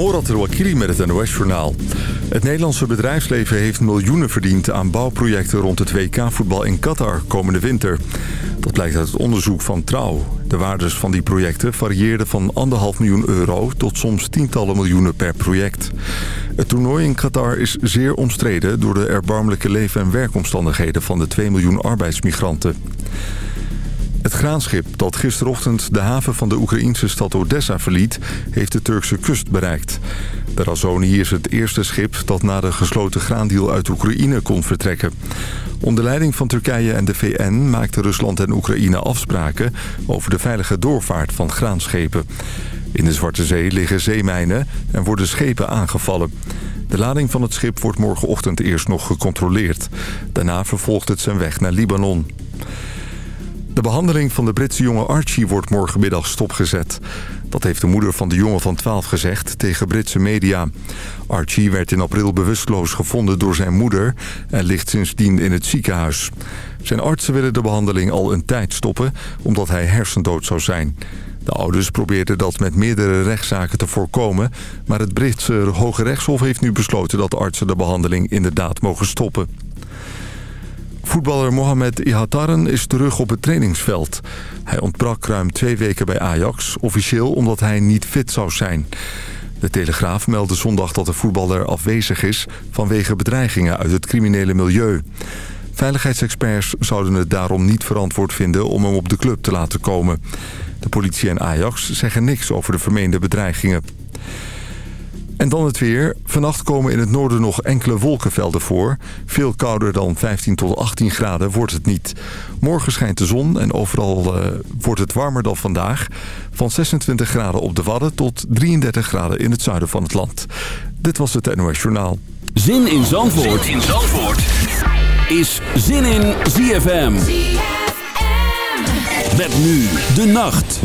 Morat Rouakiri met het NOS-journaal. Het Nederlandse bedrijfsleven heeft miljoenen verdiend aan bouwprojecten rond het WK-voetbal in Qatar komende winter. Dat blijkt uit het onderzoek van Trouw. De waardes van die projecten varieerden van 1,5 miljoen euro tot soms tientallen miljoenen per project. Het toernooi in Qatar is zeer omstreden door de erbarmelijke leven- en werkomstandigheden van de 2 miljoen arbeidsmigranten. Het graanschip dat gisterochtend de haven van de Oekraïnse stad Odessa verliet... heeft de Turkse kust bereikt. De Razoni is het eerste schip dat na de gesloten graandeal uit Oekraïne kon vertrekken. Onder leiding van Turkije en de VN maakten Rusland en Oekraïne afspraken... over de veilige doorvaart van graanschepen. In de Zwarte Zee liggen zeemijnen en worden schepen aangevallen. De lading van het schip wordt morgenochtend eerst nog gecontroleerd. Daarna vervolgt het zijn weg naar Libanon. De behandeling van de Britse jongen Archie wordt morgenmiddag stopgezet. Dat heeft de moeder van de jongen van 12 gezegd tegen Britse media. Archie werd in april bewusteloos gevonden door zijn moeder... en ligt sindsdien in het ziekenhuis. Zijn artsen willen de behandeling al een tijd stoppen... omdat hij hersendood zou zijn. De ouders probeerden dat met meerdere rechtszaken te voorkomen... maar het Britse Hoge Rechtshof heeft nu besloten... dat de artsen de behandeling inderdaad mogen stoppen. Voetballer Mohamed Ihataren is terug op het trainingsveld. Hij ontbrak ruim twee weken bij Ajax, officieel omdat hij niet fit zou zijn. De Telegraaf meldde zondag dat de voetballer afwezig is... vanwege bedreigingen uit het criminele milieu. Veiligheidsexperts zouden het daarom niet verantwoord vinden om hem op de club te laten komen. De politie en Ajax zeggen niks over de vermeende bedreigingen. En dan het weer. Vannacht komen in het noorden nog enkele wolkenvelden voor. Veel kouder dan 15 tot 18 graden wordt het niet. Morgen schijnt de zon en overal uh, wordt het warmer dan vandaag. Van 26 graden op de Wadden tot 33 graden in het zuiden van het land. Dit was het NOS Journaal. Zin in Zandvoort, zin in Zandvoort. is Zin in ZFM. ZFM. Met nu de nacht.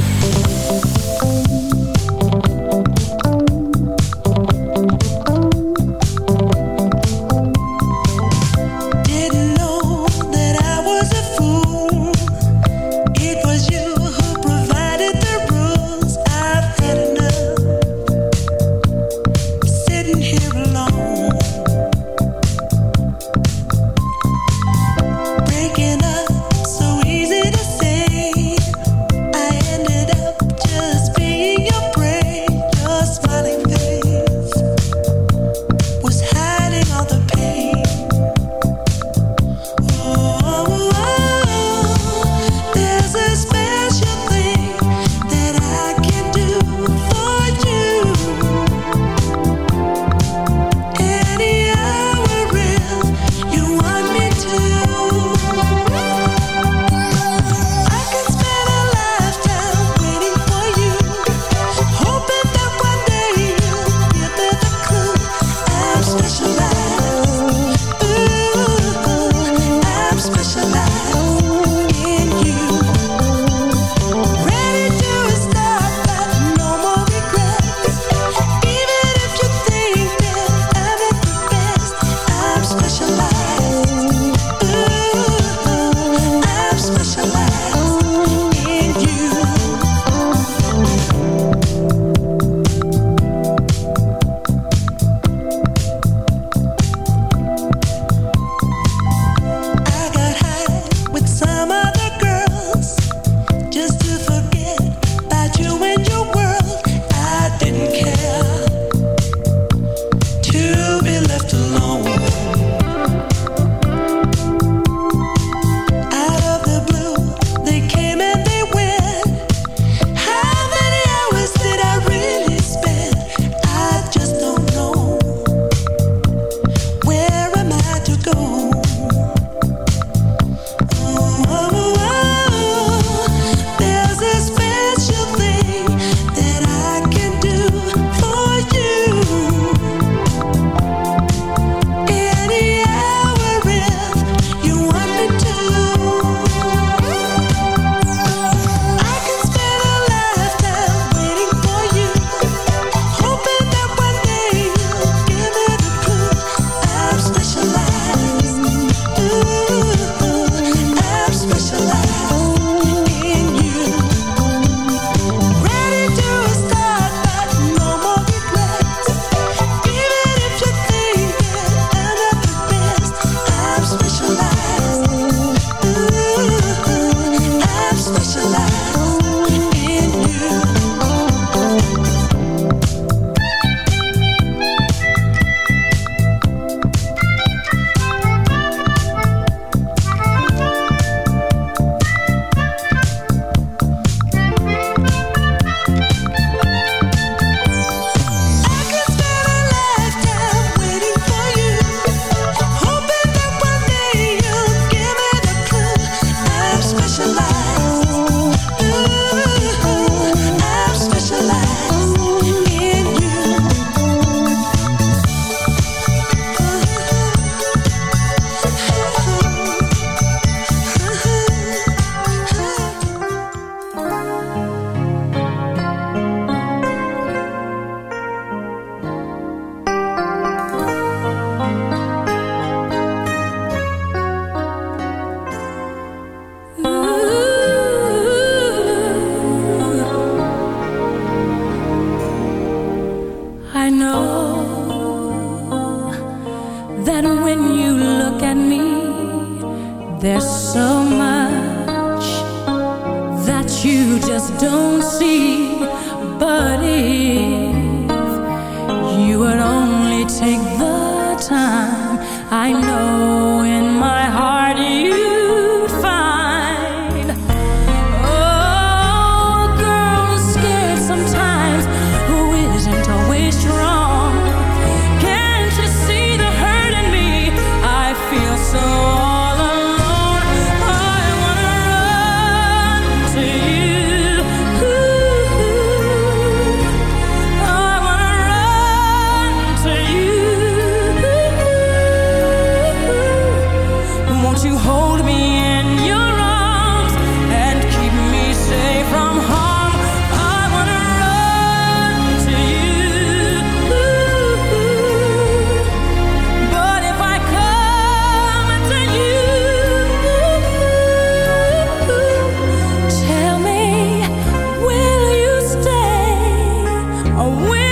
A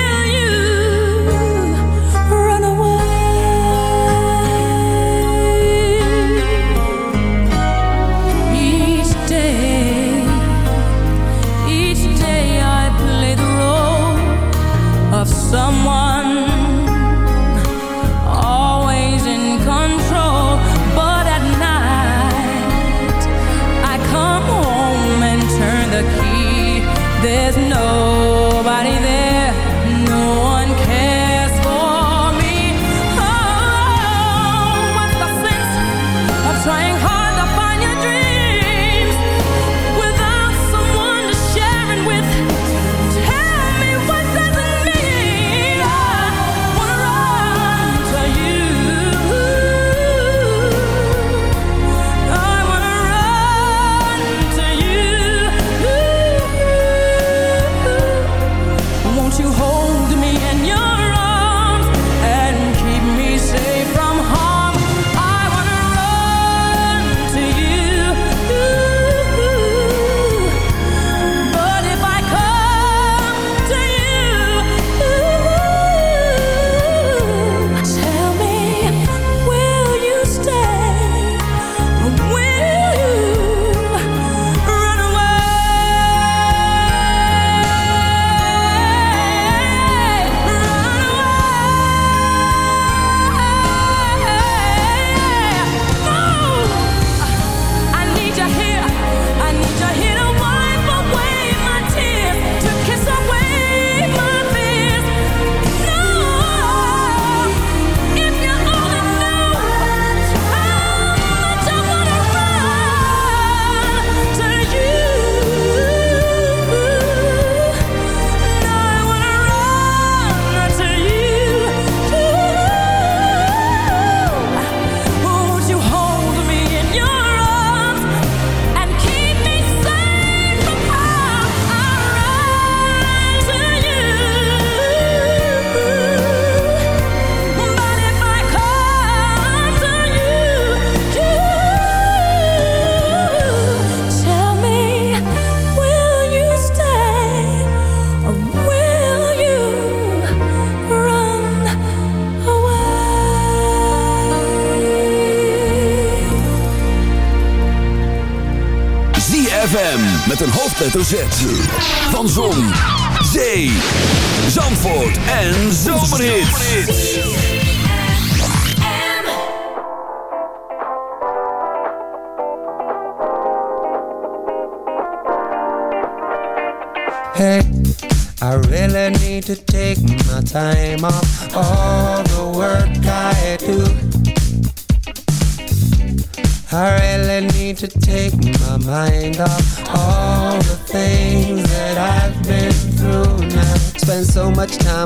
hoofdletter Z. Van Zon, Zee, Zandvoort en Zomerhits. Hey, I really need to take my time off all the work I do. I really need to take my mind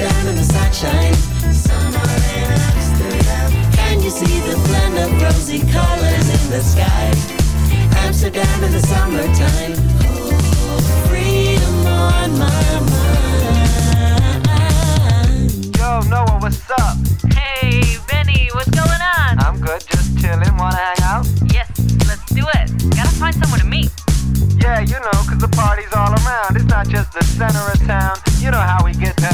Amsterdam in the sunshine. Summer in Amsterdam. Can you see the blend of rosy colors in the sky? Amsterdam in the summertime. Oh, freedom on my mind. Yo, Noah, what's up? Hey, Benny, what's going on? I'm good, just chilling. Wanna hang out? Yes, let's do it. Gotta find someone to meet. Yeah, you know, 'cause the party's all around. It's not just the center of town. You know how we get down.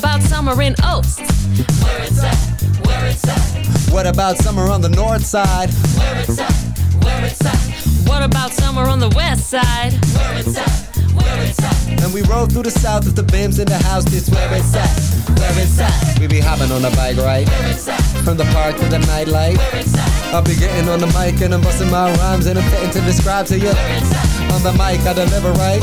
About summer in Oaks? Where it's at, where it's at, What about summer on the north side? where it's at, where it's at, What about summer on the west side? where it's at, where it's at, And we rode through the south if the bims in the house. This where it's at, where it's at. We be hopping on a bike, right? From the park to the nightlife. I'll be getting on the mic and I'm busting my rhymes and I'm fitting to describe to you. On the mic, I deliver right.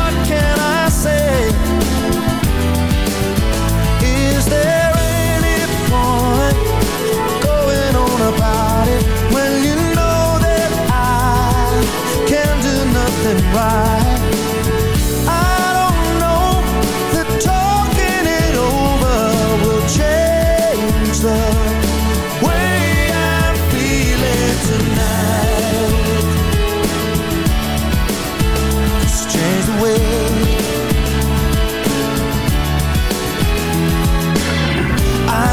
can I say? Is there any point Going on about it When you know that I Can do nothing right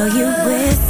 fill you with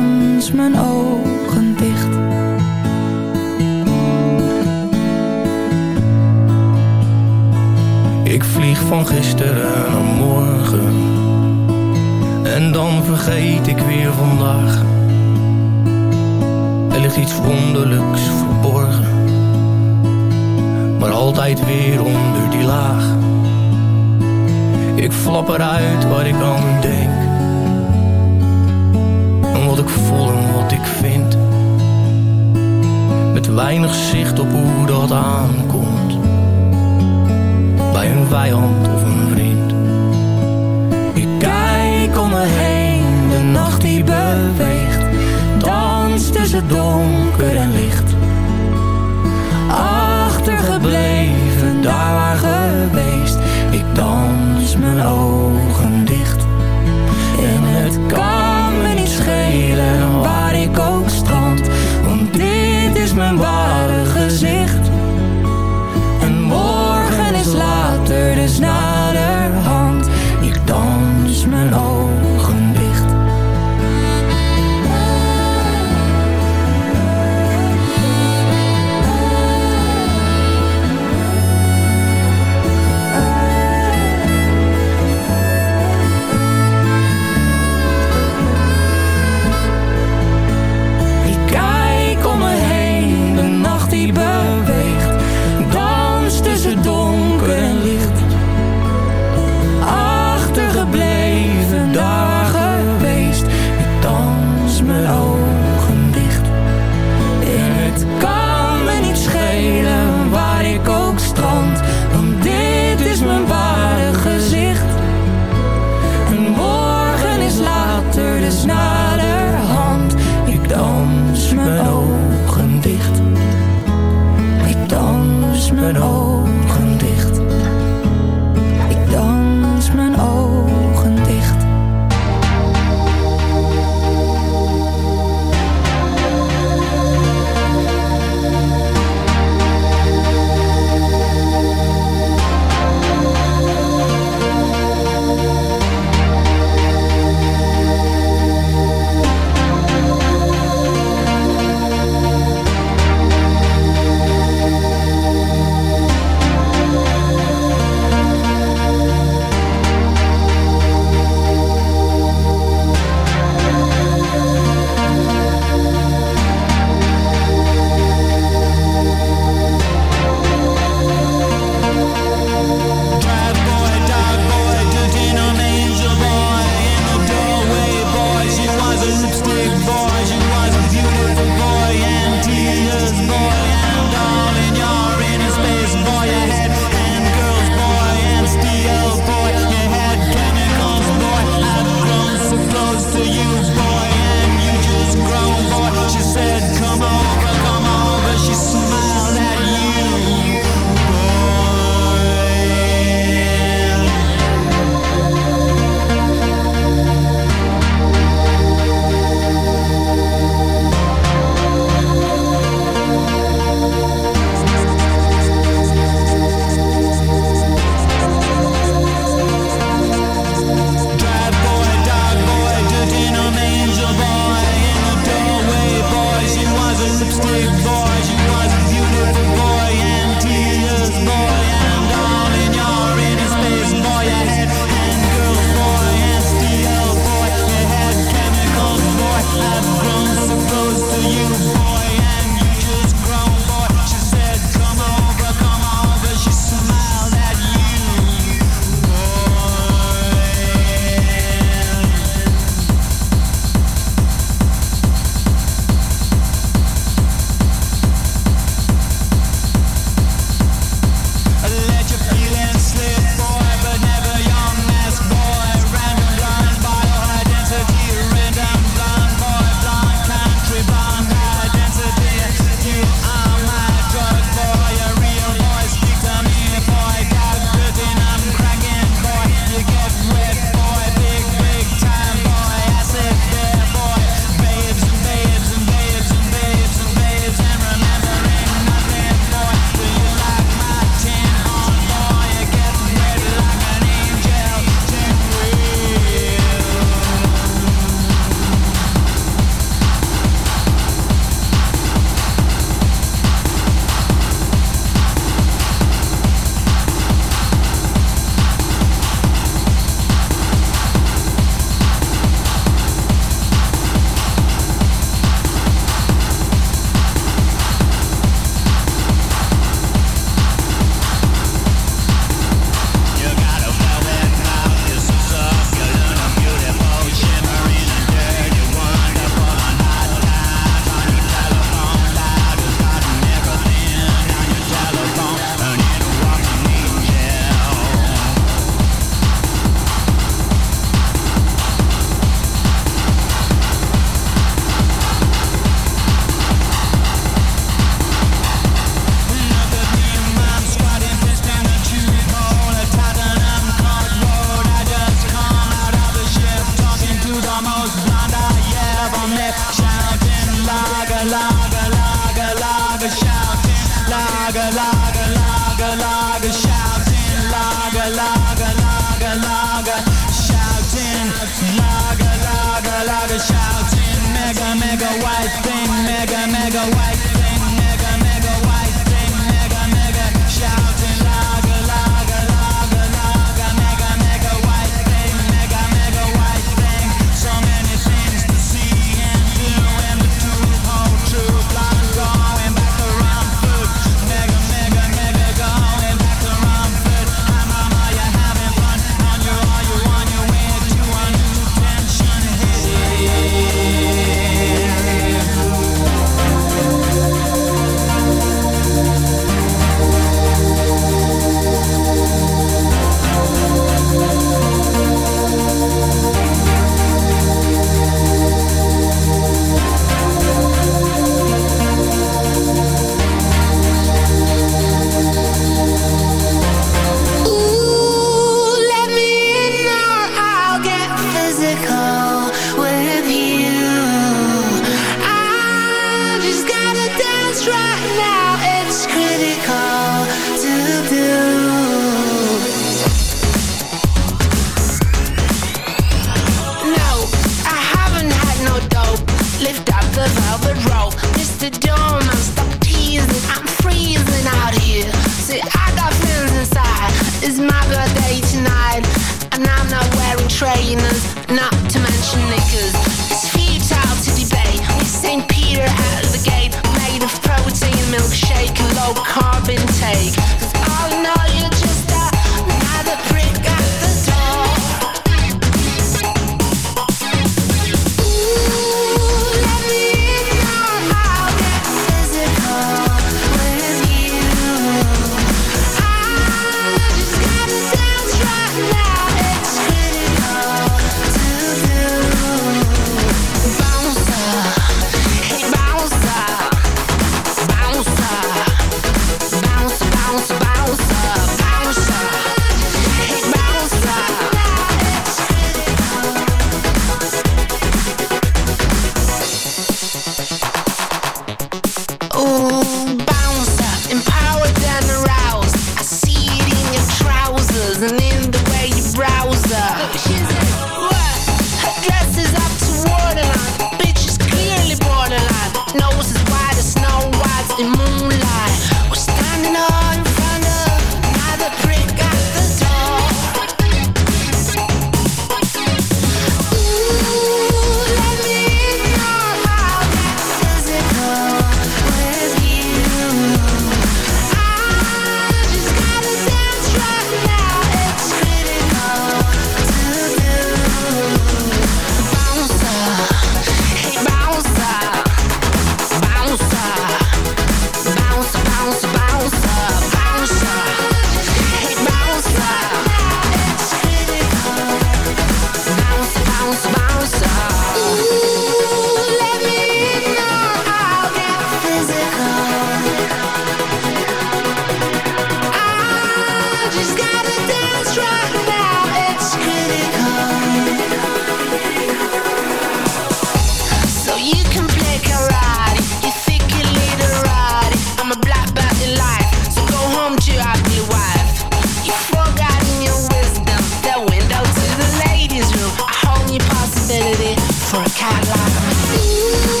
for a cat like me.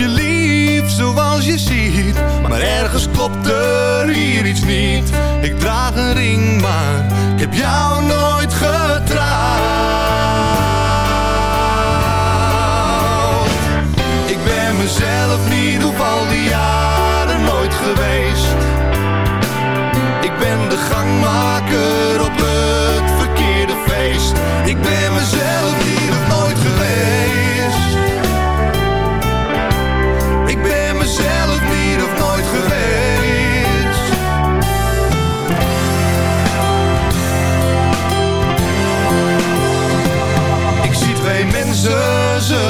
je lief, zoals je ziet. Maar ergens klopt er hier iets niet. Ik draag een ring, maar ik heb jou nooit getrouwd. Ik ben mezelf niet op al die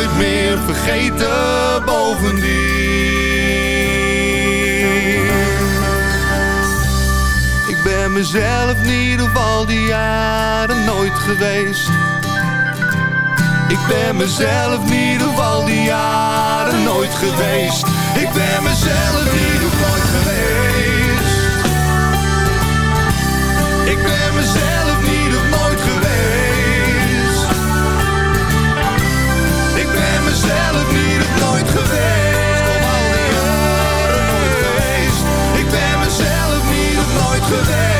nooit meer vergeten bovendien. Ik ben mezelf niet ieder al die jaren nooit geweest. Ik ben mezelf niet ieder al die jaren nooit geweest. Ik ben mezelf niet door. Ik ben mezelf niet op nooit geweest.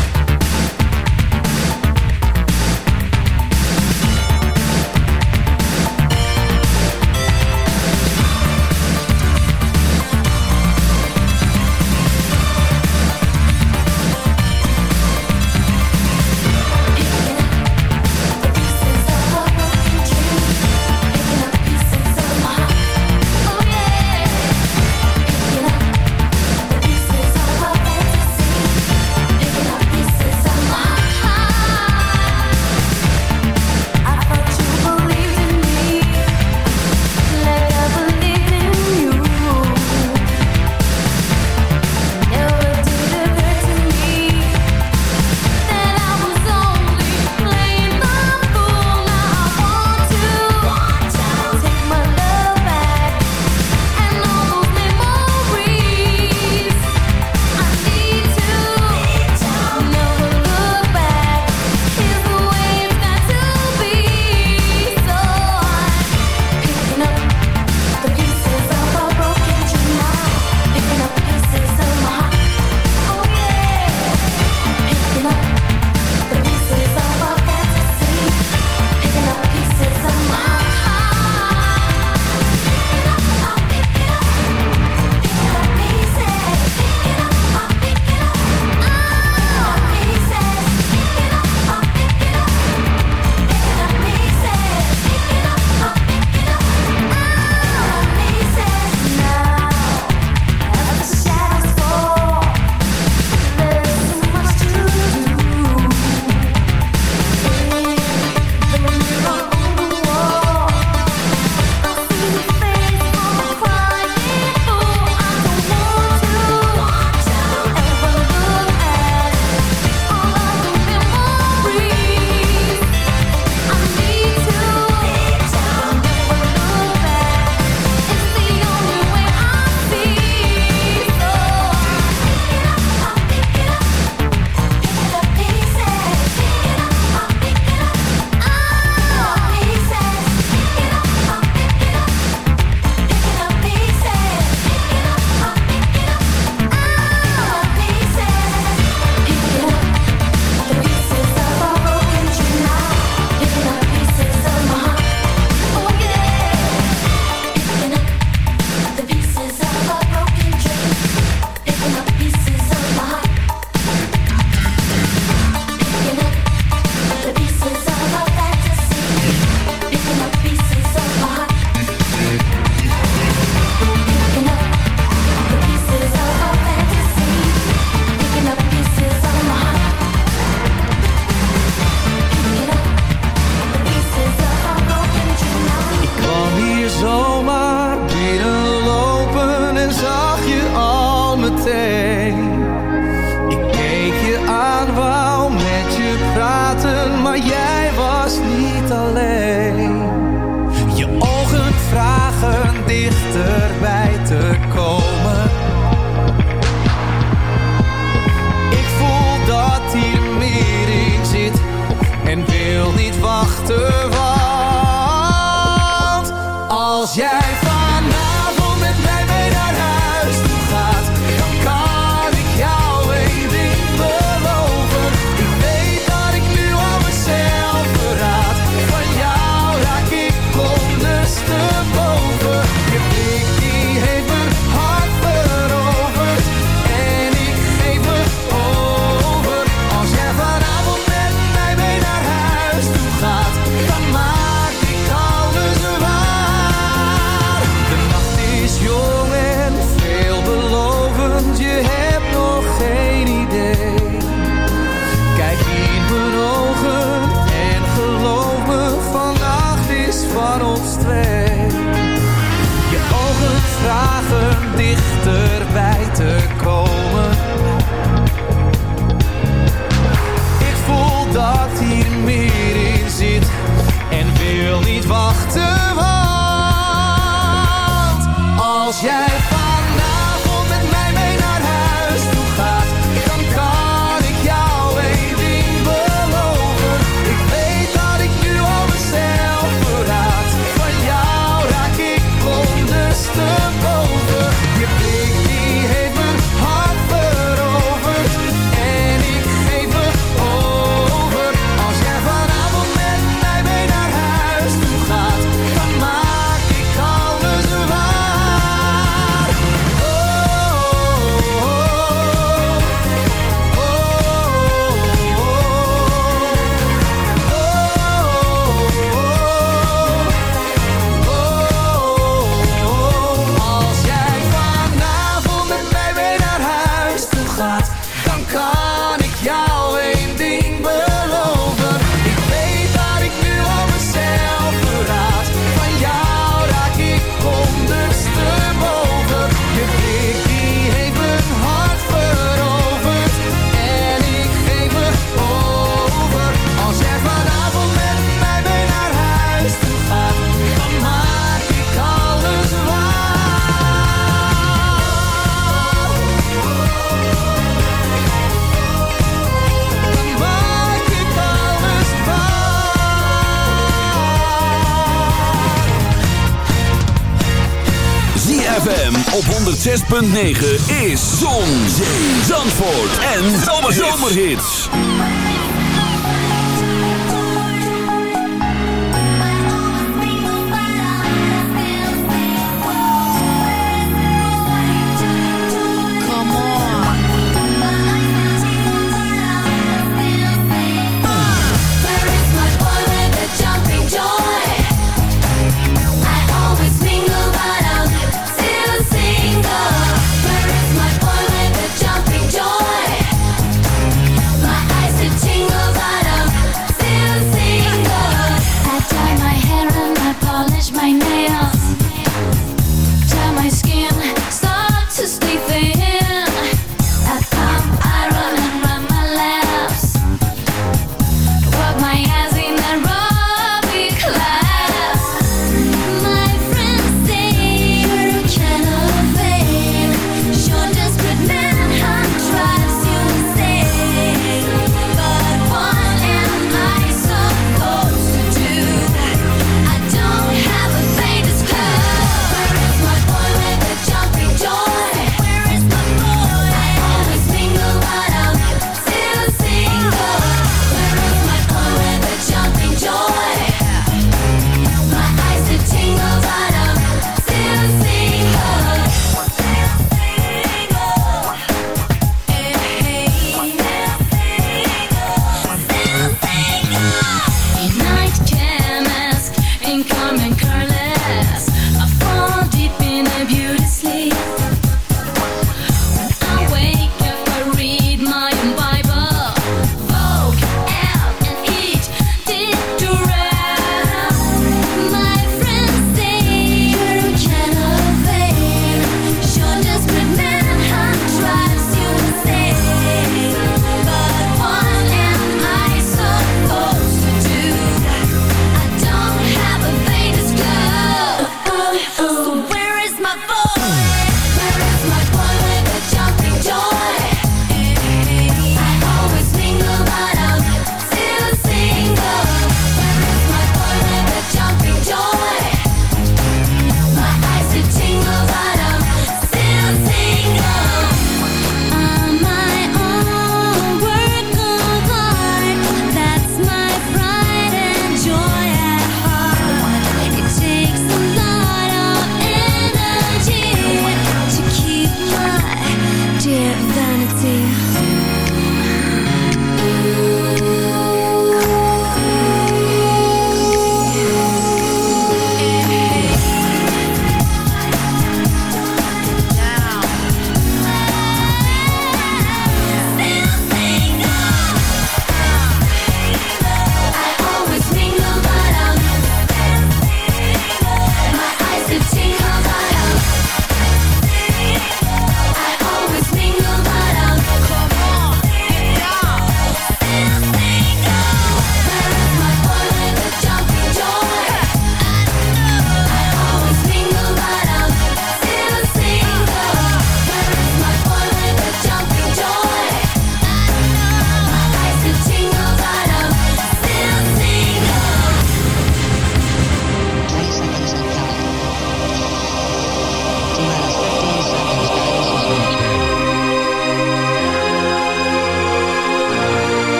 106.9